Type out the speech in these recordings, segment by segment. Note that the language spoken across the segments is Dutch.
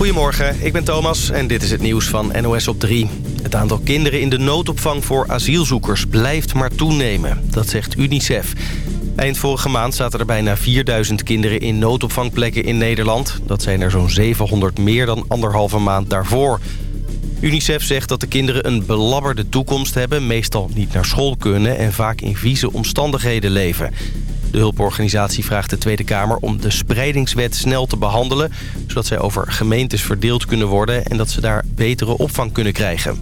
Goedemorgen, ik ben Thomas en dit is het nieuws van NOS op 3. Het aantal kinderen in de noodopvang voor asielzoekers blijft maar toenemen. Dat zegt UNICEF. Eind vorige maand zaten er bijna 4000 kinderen in noodopvangplekken in Nederland. Dat zijn er zo'n 700 meer dan anderhalve maand daarvoor. UNICEF zegt dat de kinderen een belabberde toekomst hebben... meestal niet naar school kunnen en vaak in vieze omstandigheden leven. De hulporganisatie vraagt de Tweede Kamer om de spreidingswet snel te behandelen... zodat zij over gemeentes verdeeld kunnen worden... en dat ze daar betere opvang kunnen krijgen.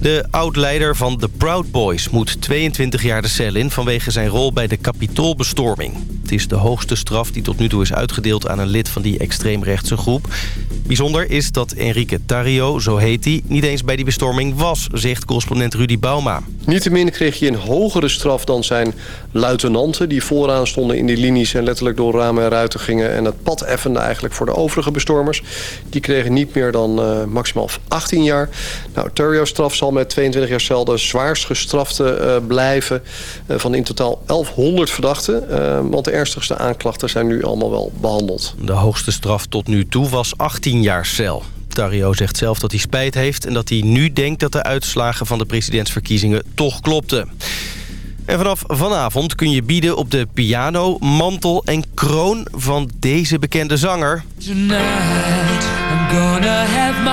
De oud-leider van de Proud Boys moet 22 jaar de cel in... vanwege zijn rol bij de Capitoolbestorming. Het is de hoogste straf die tot nu toe is uitgedeeld aan een lid van die extreemrechtse groep. Bijzonder is dat Enrique Tario, zo heet hij, niet eens bij die bestorming was, zegt correspondent Rudy Bauma. Niettemin kreeg hij een hogere straf dan zijn luitenanten... die vooraan stonden in die linies en letterlijk door ramen en ruiten gingen... en het pad effenden eigenlijk voor de overige bestormers. Die kregen niet meer dan uh, maximaal 18 jaar. Nou, Tario's straf zal met 22 jaar cel de zwaarst gestrafte uh, blijven... Uh, van in totaal 1100 verdachten. want de ernstigste aanklachten zijn nu allemaal wel behandeld. De hoogste straf tot nu toe was 18 jaar cel. Dario zegt zelf dat hij spijt heeft... en dat hij nu denkt dat de uitslagen van de presidentsverkiezingen toch klopten. En vanaf vanavond kun je bieden op de piano, mantel en kroon van deze bekende zanger. Tonight I'm gonna have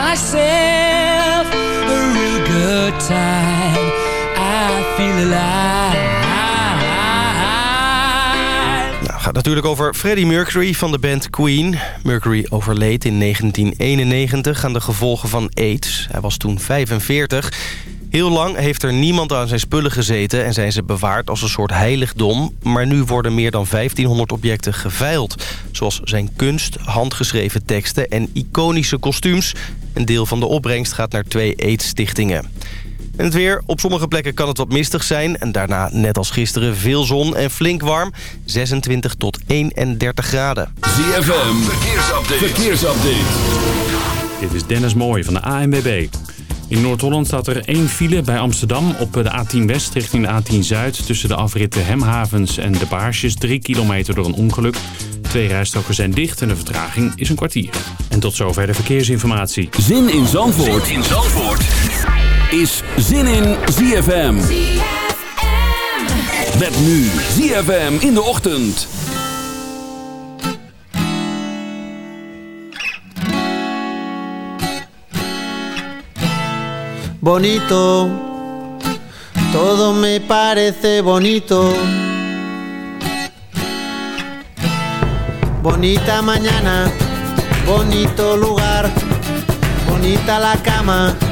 real good time. I feel alive. Natuurlijk over Freddie Mercury van de band Queen. Mercury overleed in 1991 aan de gevolgen van AIDS. Hij was toen 45. Heel lang heeft er niemand aan zijn spullen gezeten... en zijn ze bewaard als een soort heiligdom. Maar nu worden meer dan 1500 objecten geveild. Zoals zijn kunst, handgeschreven teksten en iconische kostuums. Een deel van de opbrengst gaat naar twee AIDS-stichtingen. En het weer. Op sommige plekken kan het wat mistig zijn. En daarna, net als gisteren, veel zon en flink warm. 26 tot 31 graden. ZFM, verkeersupdate. verkeersupdate. Dit is Dennis Mooij van de ANWB. In Noord-Holland staat er één file bij Amsterdam op de A10 West richting de A10 Zuid... tussen de afritten Hemhavens en de Baarsjes, 3 kilometer door een ongeluk. Twee rijstroken zijn dicht en de vertraging is een kwartier. En tot zover de verkeersinformatie. Zin in Zandvoort, zin in Zandvoort is zin in ZFM. ZFM. Met nu ZFM in de ochtend. Bonito, todo me parece bonito. Bonita mañana, bonito lugar, bonita la cama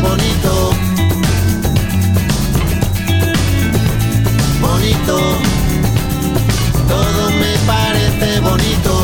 bonito. Bonito, todo me parece bonito.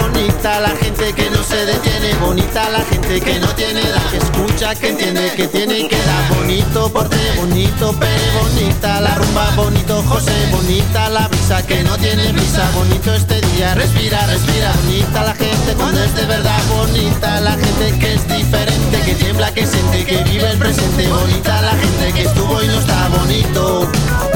Bonita la gente que no se detiene. Bonita la gente que no tiene edad. Que escucha, que entiende, que tiene y que da. Bonito porte, bonito pere, bonita la rumba, bonito José. Bonita la brisa que no tiene brisa. Bonito este día, respira, respira. Bonita la gente cuando es de verdad. Bonita la gente que es diferente, que tiembla, que siente, que vive el presente. Bonita la gente que estuvo y no está bonito.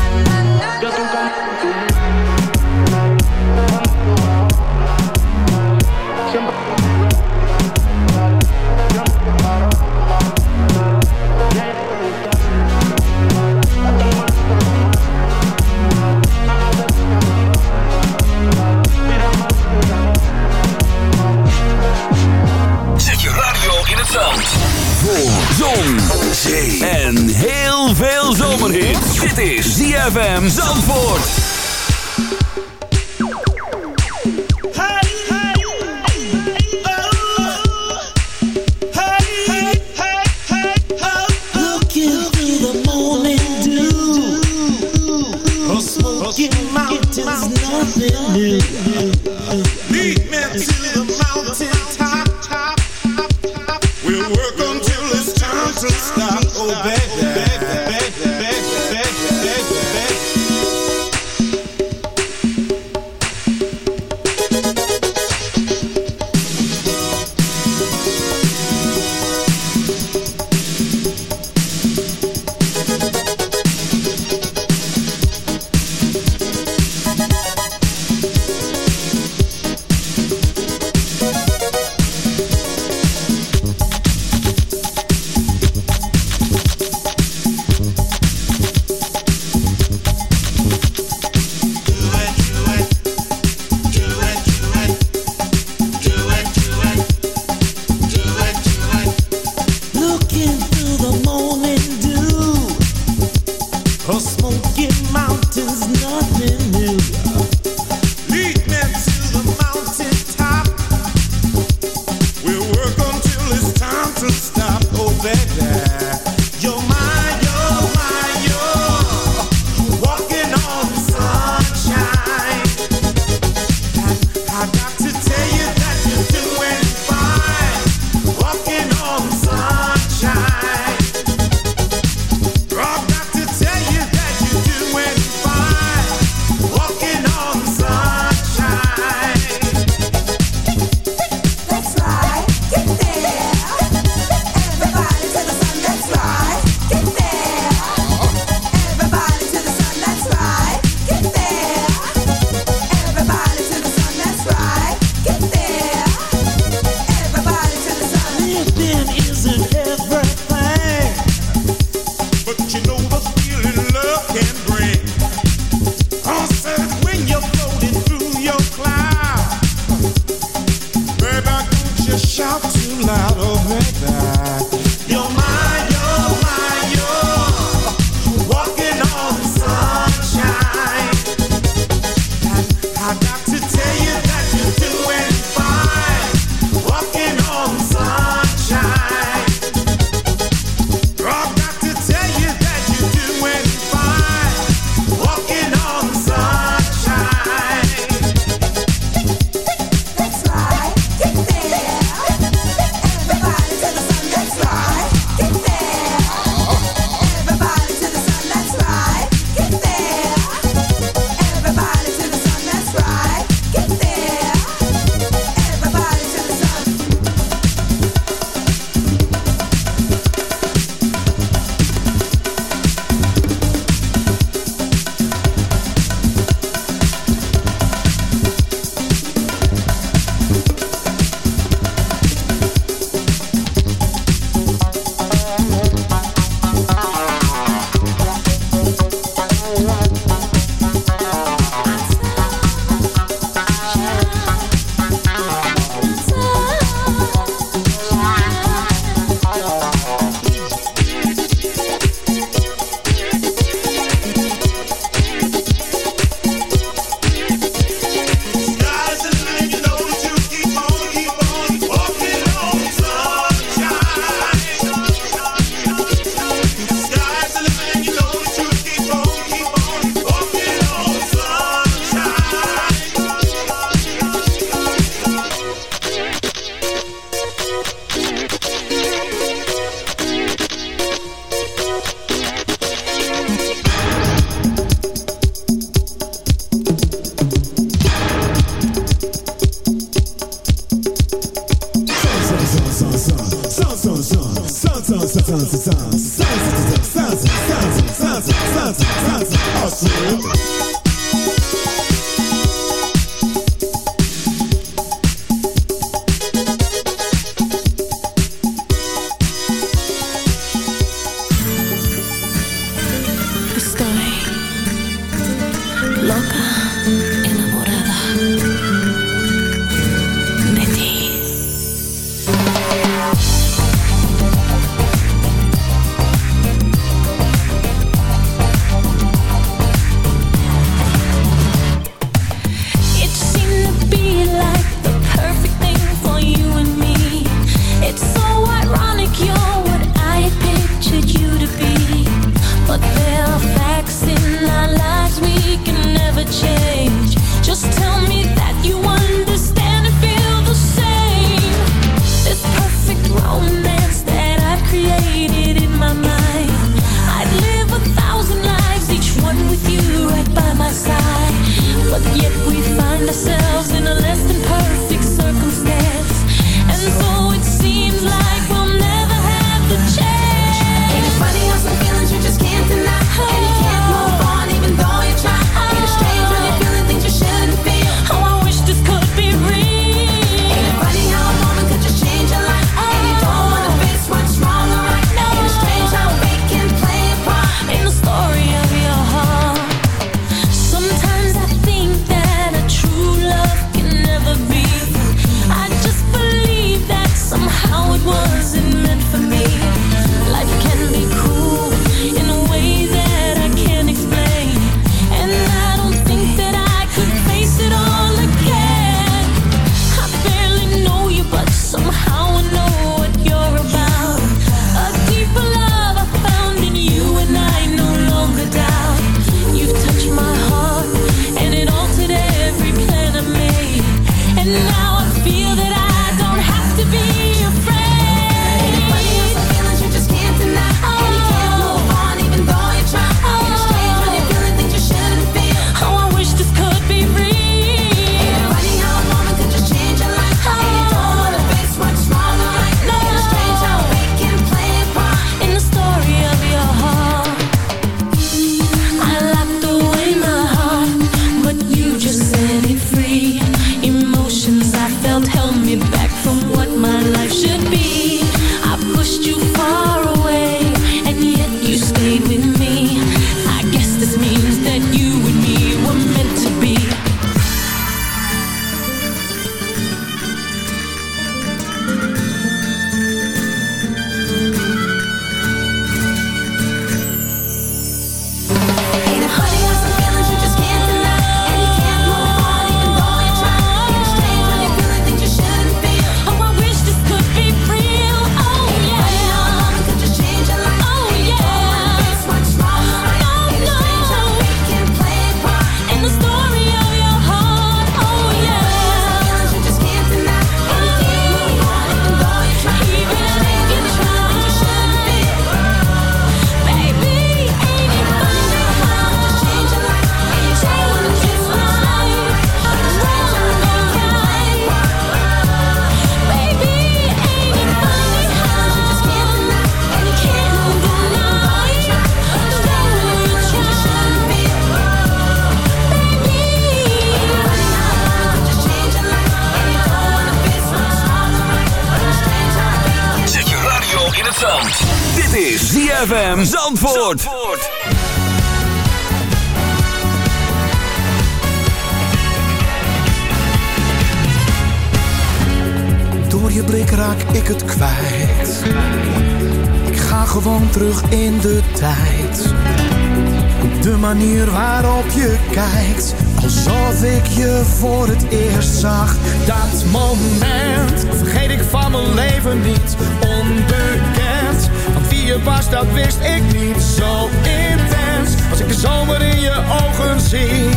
was, dat wist ik niet zo intens. Als ik de zomer in je ogen zie,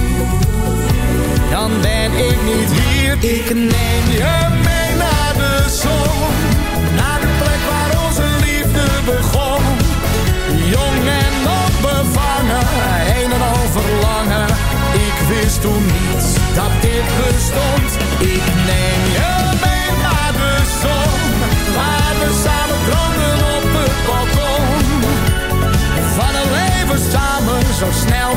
dan ben ik niet hier. Ik neem je mee naar de zon, naar de plek waar onze liefde begon. Jong en opbevangen. heen en al verlangen. Ik wist toen niet dat dit bestond.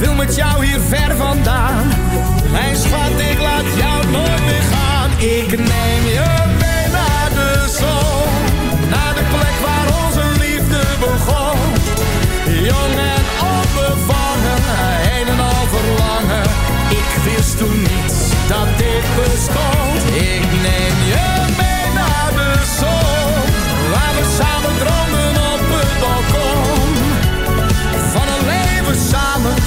wil met jou hier ver vandaan Mijn schat, ik laat jou nooit meer gaan Ik neem je naar de plek waar onze liefde begon. Jong en onbevangen, een en al verlangen. Ik wist toen niet dat dit bestond. Ik neem je mee naar de zon, waar we samen droomden op het balkon.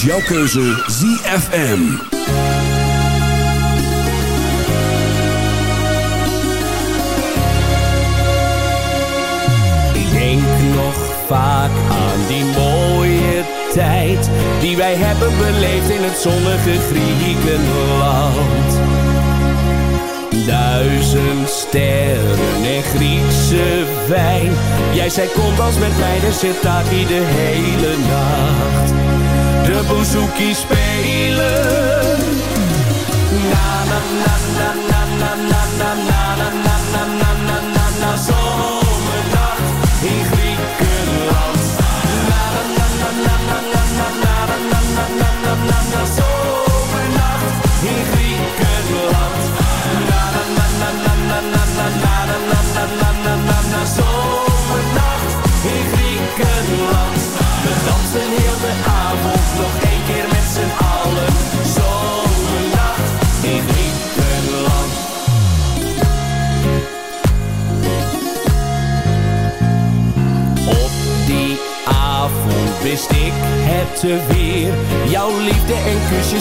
Jouw keuze ZFM. Ik denk nog vaak aan die mooie tijd die wij hebben beleefd in het zonnige Griekenland. Duizend sterren en Griekse wijn. Jij zei kom als met mij de sitaki de hele nacht. De bouzouki spelen. Na na na na na na na na na na na na na na na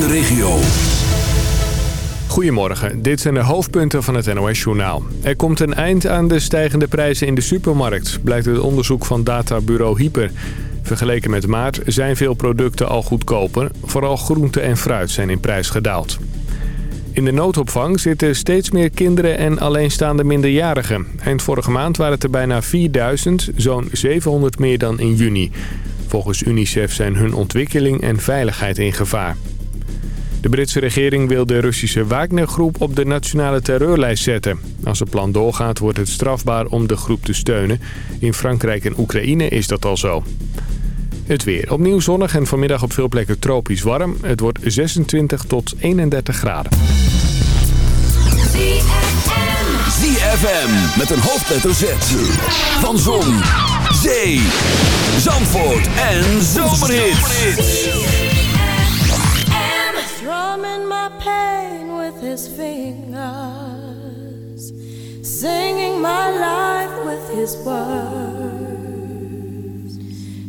De regio. Goedemorgen, dit zijn de hoofdpunten van het NOS-journaal. Er komt een eind aan de stijgende prijzen in de supermarkt, blijkt uit onderzoek van databureau Hyper. Vergeleken met maart zijn veel producten al goedkoper. Vooral groente en fruit zijn in prijs gedaald. In de noodopvang zitten steeds meer kinderen en alleenstaande minderjarigen. Eind vorige maand waren het er bijna 4000, zo'n 700 meer dan in juni. Volgens UNICEF zijn hun ontwikkeling en veiligheid in gevaar. De Britse regering wil de Russische Wagner-groep op de nationale terreurlijst zetten. Als het plan doorgaat wordt het strafbaar om de groep te steunen. In Frankrijk en Oekraïne is dat al zo. Het weer. Opnieuw zonnig en vanmiddag op veel plekken tropisch warm. Het wordt 26 tot 31 graden. ZFM met een hoofdletter Z. Van Zon, Zee, Zandvoort en Zomerhits. Strumming my pain with his fingers. Singing my life with his words.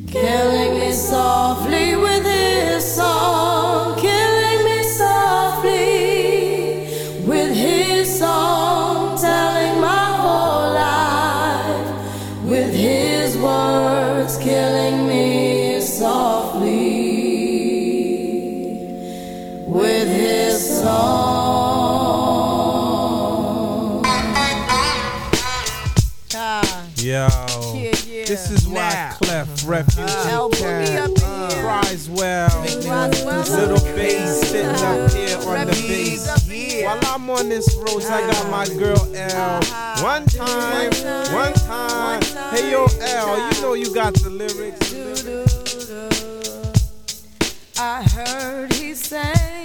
Killing me softly with his song. Killing me softly with his song. Telling my whole life with his words. Killing me Yo, this is why Clef Refugee Camp cries well. Little bass sitting up here on the bass. While I'm on this road, I got my girl L. One time, one time. Hey yo, L, you know you got the lyrics. I heard he sang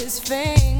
his fame.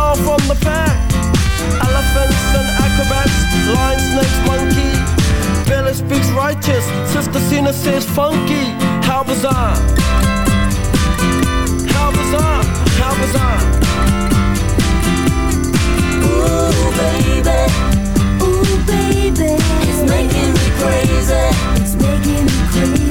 smile from the pack. Elephants and acrobats, lion, snakes, monkey. Billy speaks righteous, Sister Cena says funky. How bizarre! How bizarre! How bizarre! Ooh, baby. Ooh, baby. It's making me crazy. It's making me crazy.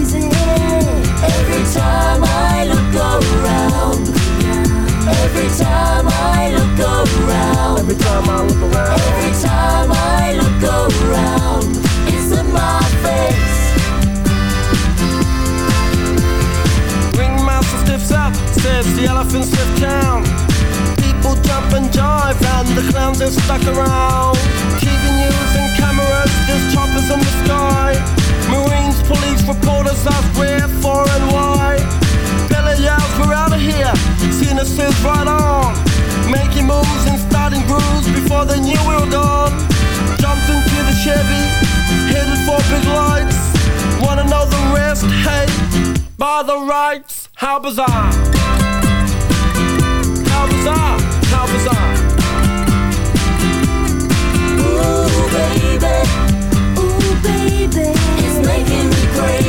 Every time I look around. Every time I look around. Every time I look around. It's in my face. Ringmaster stiffs up, says the elephants left town. People jump and jive, and the clowns are stuck around. TV news and cameras, there's choppers in the sky. Marines, police, reporters ask where, for, and why. Yells, we're out of here. Cena says, right on. Making moves and starting grooves before they knew we were. Jumped into the Chevy, headed for big lights. Wanna know the rest? Hey, by the rights, how bizarre! How bizarre! How bizarre! Ooh, baby. Ooh, baby. It's making me crazy.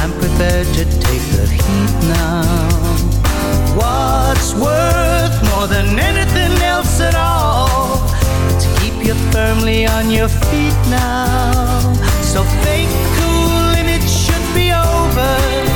I'm prepared to take the heat now. What's worth more than anything else at all? To keep you firmly on your feet now. So think cool and it should be over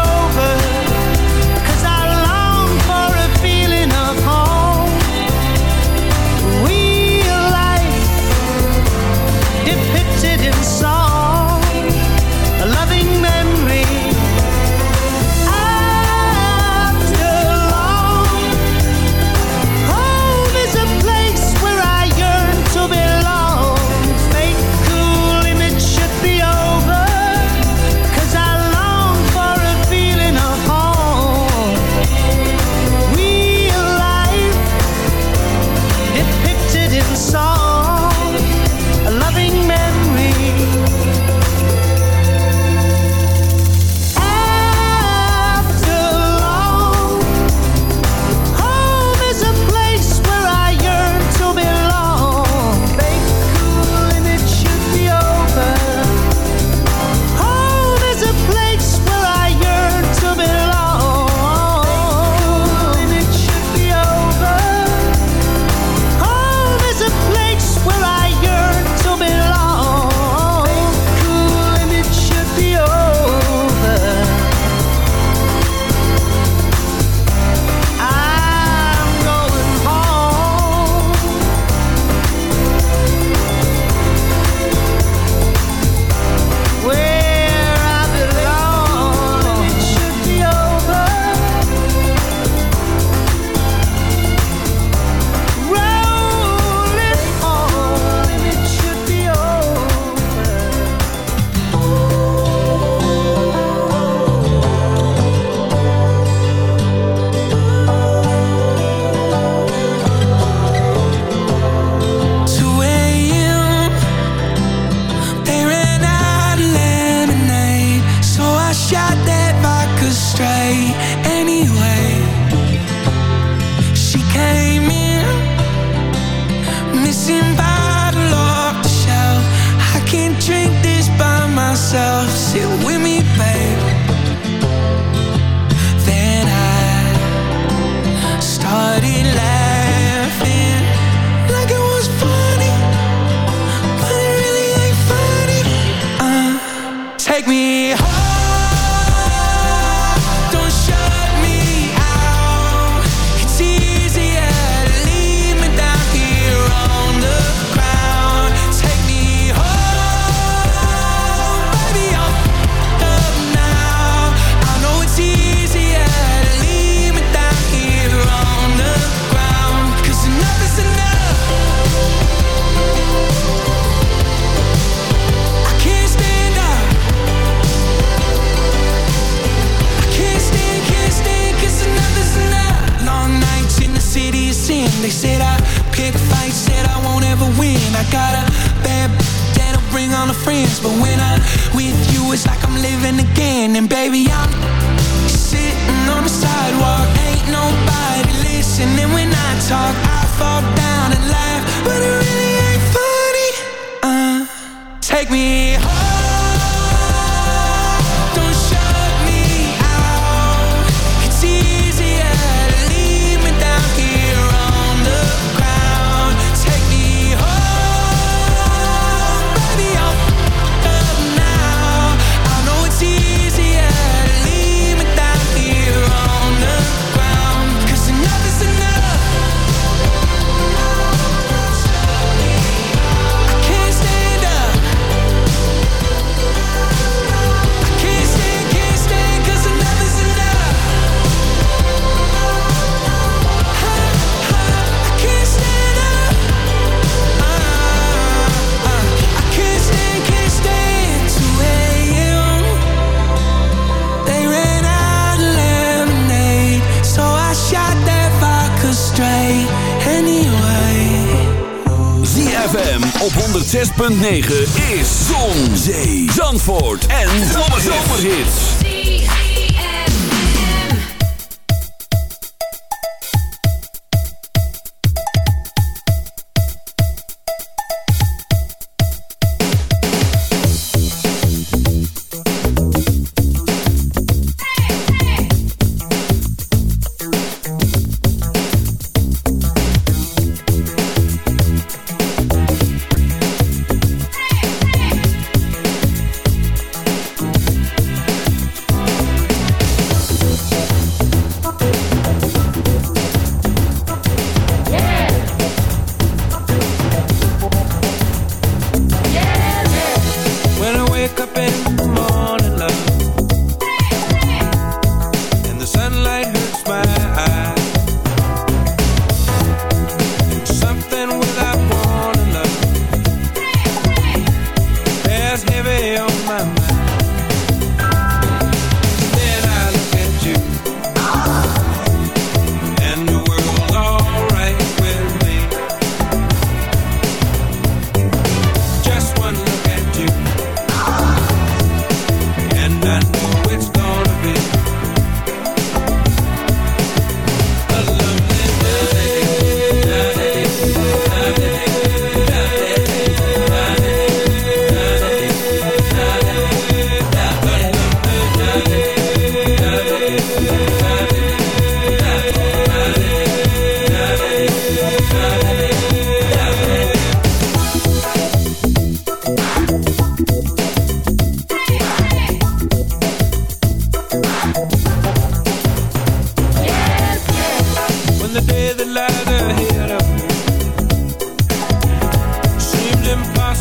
106.9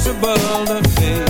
impossible to face.